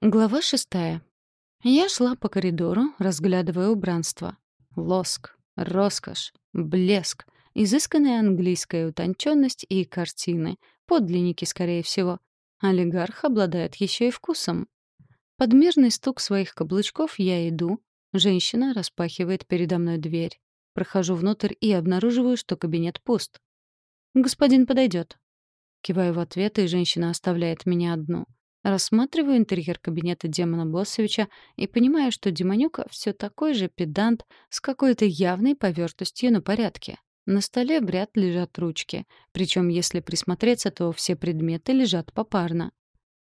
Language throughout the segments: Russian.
Глава шестая. Я шла по коридору, разглядывая убранство. Лоск, роскошь, блеск, изысканная английская утонченность и картины. Подлинники, скорее всего. Олигарх обладает еще и вкусом. Подмерный стук своих каблучков я иду. Женщина распахивает передо мной дверь. Прохожу внутрь и обнаруживаю, что кабинет пуст. «Господин подойдет». Киваю в ответ, и женщина оставляет меня одну — Рассматриваю интерьер кабинета демона Боссовича и понимаю, что Демонюка все такой же педант с какой-то явной повертостью на порядке. На столе в ряд лежат ручки, причем, если присмотреться, то все предметы лежат попарно.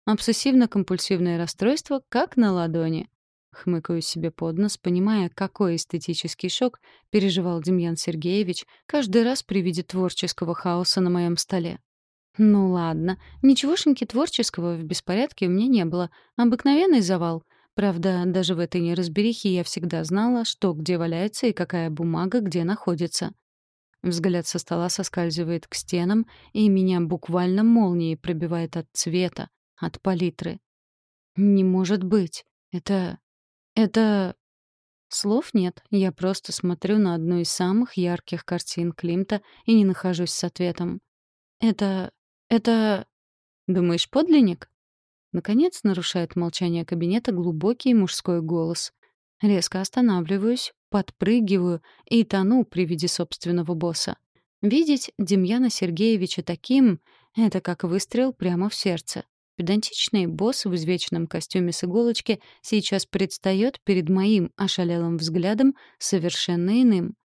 Обсессивно-компульсивное расстройство как на ладони. Хмыкаю себе под нос, понимая, какой эстетический шок переживал Демьян Сергеевич каждый раз при виде творческого хаоса на моем столе. Ну ладно, ничегошеньки творческого в беспорядке у меня не было. Обыкновенный завал. Правда, даже в этой неразберихе я всегда знала, что где валяется и какая бумага где находится. Взгляд со стола соскальзывает к стенам, и меня буквально молнией пробивает от цвета, от палитры. Не может быть. Это... это... Слов нет, я просто смотрю на одну из самых ярких картин Климта и не нахожусь с ответом. Это... «Это... думаешь, подлинник?» Наконец нарушает молчание кабинета глубокий мужской голос. Резко останавливаюсь, подпрыгиваю и тону при виде собственного босса. Видеть Демьяна Сергеевича таким — это как выстрел прямо в сердце. Педантичный босс в извечном костюме с иголочки сейчас предстает перед моим ошалелым взглядом совершенно иным.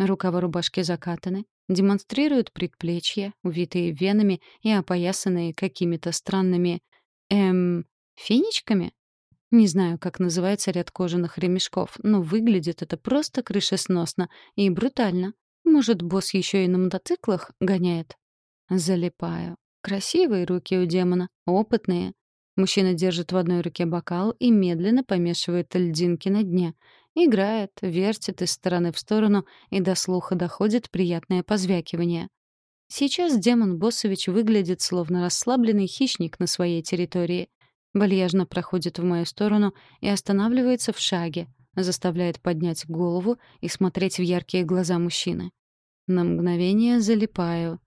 Рукава рубашки закатаны, демонстрируют предплечья, увитые венами и опоясанные какими-то странными... эм... финичками? Не знаю, как называется ряд кожаных ремешков, но выглядит это просто крышесносно и брутально. Может, босс еще и на мотоциклах гоняет? Залипаю. Красивые руки у демона, опытные. Мужчина держит в одной руке бокал и медленно помешивает льдинки на дне. Играет, вертит из стороны в сторону, и до слуха доходит приятное позвякивание. Сейчас демон Боссович выглядит словно расслабленный хищник на своей территории. Вальяжно проходит в мою сторону и останавливается в шаге, заставляет поднять голову и смотреть в яркие глаза мужчины. На мгновение залипаю.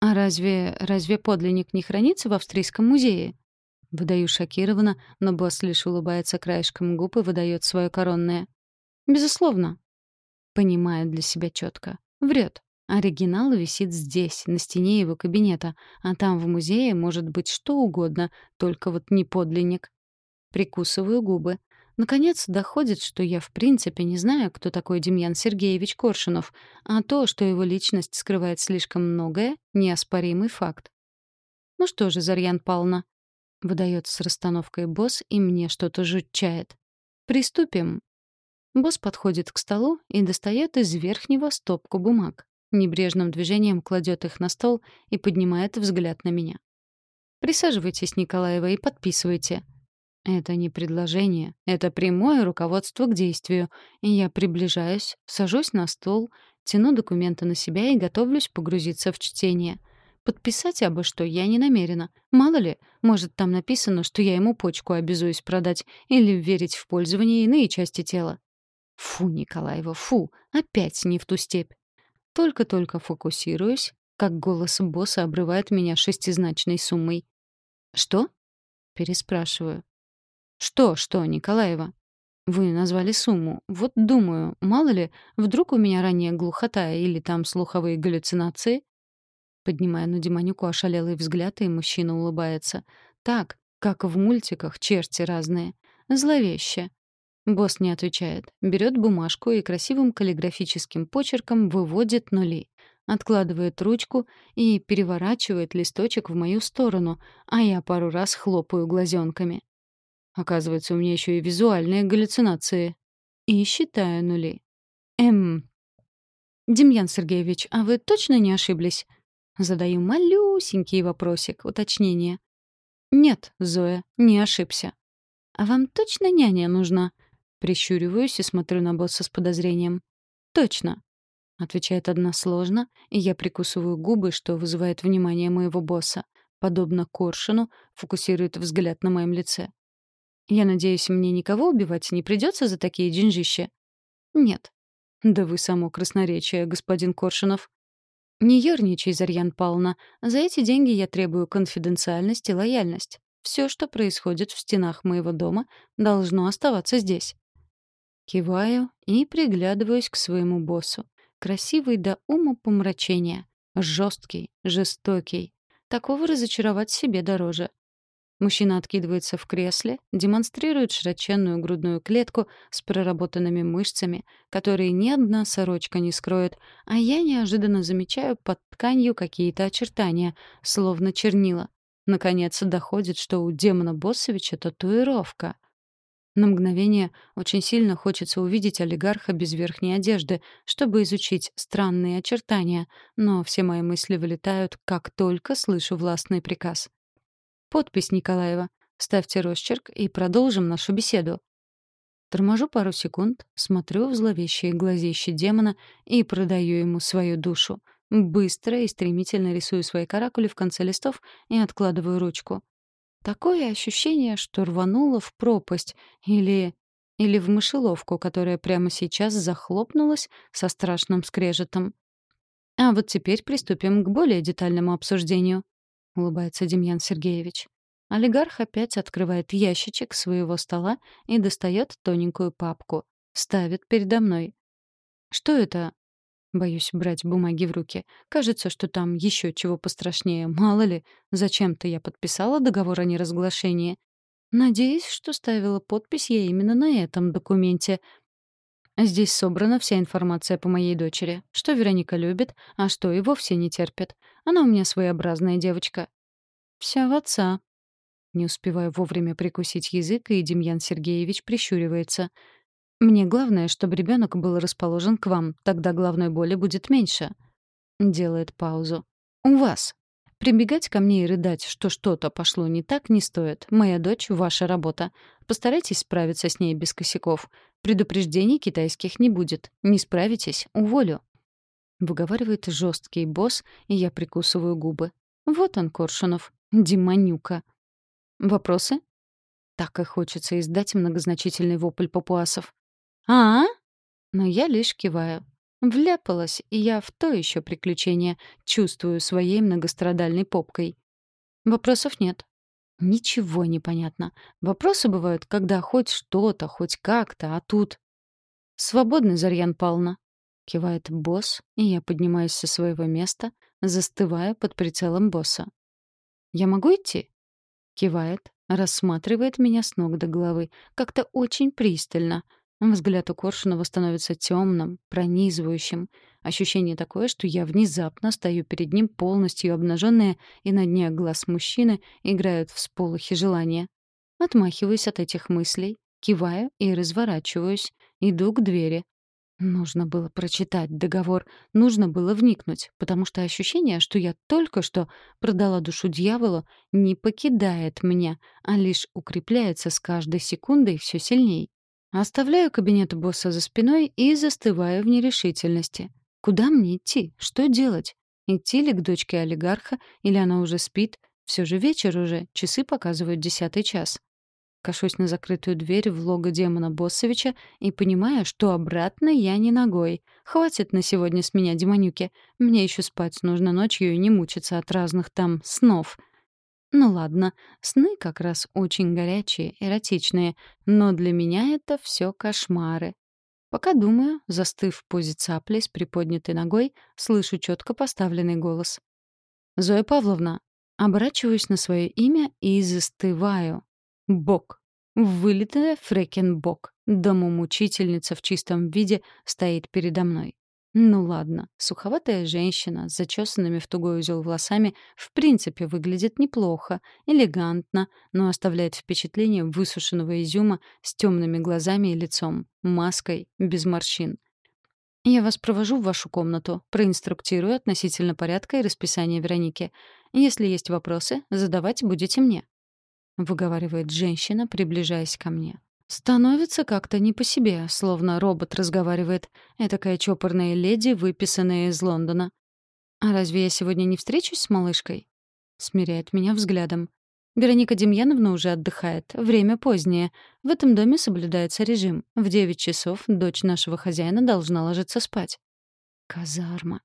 А разве, разве подлинник не хранится в австрийском музее? Выдаю шокированно, но босс лишь улыбается краешком губ и выдает свое коронное. «Безусловно». Понимаю для себя четко. Врет. Оригинал висит здесь, на стене его кабинета, а там в музее может быть что угодно, только вот не подлинник. Прикусываю губы. Наконец доходит, что я в принципе не знаю, кто такой Демьян Сергеевич Коршунов, а то, что его личность скрывает слишком многое — неоспоримый факт. Ну что же, Зарьян Павловна, Выдает с расстановкой босс, и мне что-то жутчает. «Приступим». Босс подходит к столу и достает из верхнего стопку бумаг. Небрежным движением кладет их на стол и поднимает взгляд на меня. «Присаживайтесь, Николаева, и подписывайте». Это не предложение, это прямое руководство к действию. И я приближаюсь, сажусь на стол, тяну документы на себя и готовлюсь погрузиться в чтение — Подписать абы что я не намерена. Мало ли, может, там написано, что я ему почку обязуюсь продать или верить в пользование иные части тела. Фу, Николаева, фу, опять не в ту степь. Только-только фокусируюсь, как голос босса обрывает меня шестизначной суммой. «Что?» — переспрашиваю. «Что, что, Николаева?» «Вы назвали сумму. Вот думаю, мало ли, вдруг у меня ранее глухота или там слуховые галлюцинации?» Поднимая на Демонюку ошалелый взгляд, и мужчина улыбается. Так, как в мультиках, черти разные. Зловеще. Босс не отвечает. Берет бумажку и красивым каллиграфическим почерком выводит нули. Откладывает ручку и переворачивает листочек в мою сторону, а я пару раз хлопаю глазенками. Оказывается, у меня еще и визуальные галлюцинации. И считаю нули. Эм... Демьян Сергеевич, а вы точно не ошиблись? Задаю малюсенький вопросик, уточнение. «Нет, Зоя, не ошибся». «А вам точно няня нужна?» Прищуриваюсь и смотрю на босса с подозрением. «Точно», — отвечает односложно, и я прикусываю губы, что вызывает внимание моего босса. Подобно коршуну, фокусирует взгляд на моем лице. Я надеюсь, мне никого убивать не придется за такие деньжища? Нет. Да вы само красноречие, господин Коршунов. Не ерничай, Зарьян Павловна. За эти деньги я требую конфиденциальность и лояльность. Все, что происходит в стенах моего дома, должно оставаться здесь. Киваю и приглядываюсь к своему боссу. Красивый до ума помрачения. Жесткий, жестокий. Такого разочаровать себе дороже. Мужчина откидывается в кресле, демонстрирует широченную грудную клетку с проработанными мышцами, которые ни одна сорочка не скроет, а я неожиданно замечаю под тканью какие-то очертания, словно чернила. Наконец доходит, что у демона Боссовича татуировка. На мгновение очень сильно хочется увидеть олигарха без верхней одежды, чтобы изучить странные очертания, но все мои мысли вылетают, как только слышу властный приказ. Подпись Николаева. Ставьте росчерк и продолжим нашу беседу. Торможу пару секунд, смотрю в зловещие глазища демона и продаю ему свою душу. Быстро и стремительно рисую свои каракули в конце листов и откладываю ручку. Такое ощущение, что рвануло в пропасть или... или в мышеловку, которая прямо сейчас захлопнулась со страшным скрежетом. А вот теперь приступим к более детальному обсуждению. — улыбается Демьян Сергеевич. Олигарх опять открывает ящичек своего стола и достает тоненькую папку. Ставит передо мной. «Что это?» Боюсь брать бумаги в руки. Кажется, что там еще чего пострашнее. Мало ли, зачем-то я подписала договор о неразглашении. Надеюсь, что ставила подпись я именно на этом документе. Здесь собрана вся информация по моей дочери. Что Вероника любит, а что и вовсе не терпит. Она у меня своеобразная девочка. Вся в отца. Не успеваю вовремя прикусить язык, и Демьян Сергеевич прищуривается. Мне главное, чтобы ребенок был расположен к вам, тогда главной боли будет меньше. Делает паузу. У вас. Прибегать ко мне и рыдать, что что-то пошло не так, не стоит. Моя дочь — ваша работа. Постарайтесь справиться с ней без косяков. Предупреждений китайских не будет. Не справитесь — уволю. Выговаривает жесткий босс, и я прикусываю губы. Вот он, Коршунов. Демонюка. Вопросы? Так и хочется издать многозначительный вопль папуасов. а, -а? Но я лишь киваю. Вляпалась, я в то еще приключение чувствую своей многострадальной попкой. Вопросов нет. Ничего не понятно. Вопросы бывают, когда хоть что-то, хоть как-то, а тут... «Свободный, Зарьян Павловна», — кивает босс, и я поднимаюсь со своего места, застывая под прицелом босса. «Я могу идти?» — кивает, рассматривает меня с ног до головы, как-то очень пристально — Взгляд у Коршунова становится темным, пронизывающим. Ощущение такое, что я внезапно стою перед ним полностью обнаженная, и на дне глаз мужчины играют всполохи желания. Отмахиваюсь от этих мыслей, киваю и разворачиваюсь, иду к двери. Нужно было прочитать договор, нужно было вникнуть, потому что ощущение, что я только что продала душу дьяволу, не покидает меня, а лишь укрепляется с каждой секундой все сильней. Оставляю кабинет босса за спиной и застываю в нерешительности. Куда мне идти? Что делать? Идти ли к дочке олигарха, или она уже спит? Все же вечер уже, часы показывают десятый час. Кашусь на закрытую дверь в лого демона Боссовича и понимаю, что обратно я не ногой. Хватит на сегодня с меня демонюки. Мне еще спать нужно ночью и не мучиться от разных там снов — ну ладно, сны как раз очень горячие, эротичные, но для меня это все кошмары. Пока думаю, застыв в позе цапли с приподнятой ногой, слышу четко поставленный голос. «Зоя Павловна!» Оборачиваюсь на свое имя и застываю. Бог. Вылитая фрекен Бог. Домомучительница в чистом виде стоит передо мной. Ну ладно, суховатая женщина с зачесанными в тугой узел волосами в принципе выглядит неплохо, элегантно, но оставляет впечатление высушенного изюма с темными глазами и лицом, маской, без морщин. «Я вас провожу в вашу комнату, проинструктирую относительно порядка и расписания Вероники. Если есть вопросы, задавать будете мне», — выговаривает женщина, приближаясь ко мне. Становится как-то не по себе, словно робот разговаривает. Этакая чопорная леди, выписанная из Лондона. «А разве я сегодня не встречусь с малышкой?» Смиряет меня взглядом. Вероника Демьяновна уже отдыхает. Время позднее. В этом доме соблюдается режим. В девять часов дочь нашего хозяина должна ложиться спать. Казарма.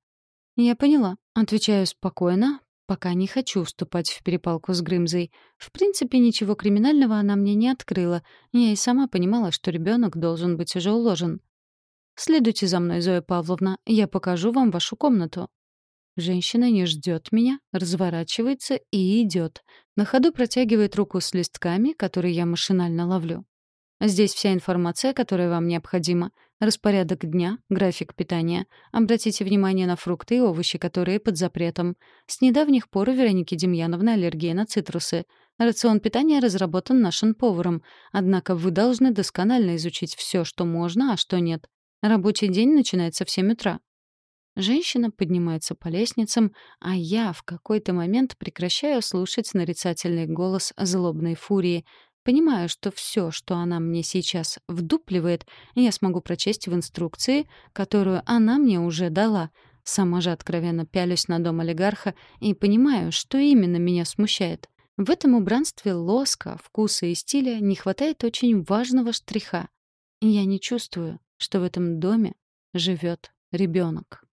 Я поняла. Отвечаю спокойно, пока не хочу вступать в перепалку с Грымзой. В принципе, ничего криминального она мне не открыла. Я и сама понимала, что ребенок должен быть уже уложен. «Следуйте за мной, Зоя Павловна, я покажу вам вашу комнату». Женщина не ждет меня, разворачивается и идет. На ходу протягивает руку с листками, которые я машинально ловлю. Здесь вся информация, которая вам необходима. Распорядок дня, график питания. Обратите внимание на фрукты и овощи, которые под запретом. С недавних пор у Вероники Демьяновны аллергия на цитрусы. Рацион питания разработан нашим поваром, однако вы должны досконально изучить все, что можно, а что нет. Рабочий день начинается в 7 утра. Женщина поднимается по лестницам, а я в какой-то момент прекращаю слушать нарицательный голос злобной фурии. Понимаю, что все, что она мне сейчас вдупливает, я смогу прочесть в инструкции, которую она мне уже дала. Сама же откровенно пялюсь на дом олигарха и понимаю, что именно меня смущает. В этом убранстве лоска, вкуса и стиля не хватает очень важного штриха. Я не чувствую, что в этом доме живет ребенок.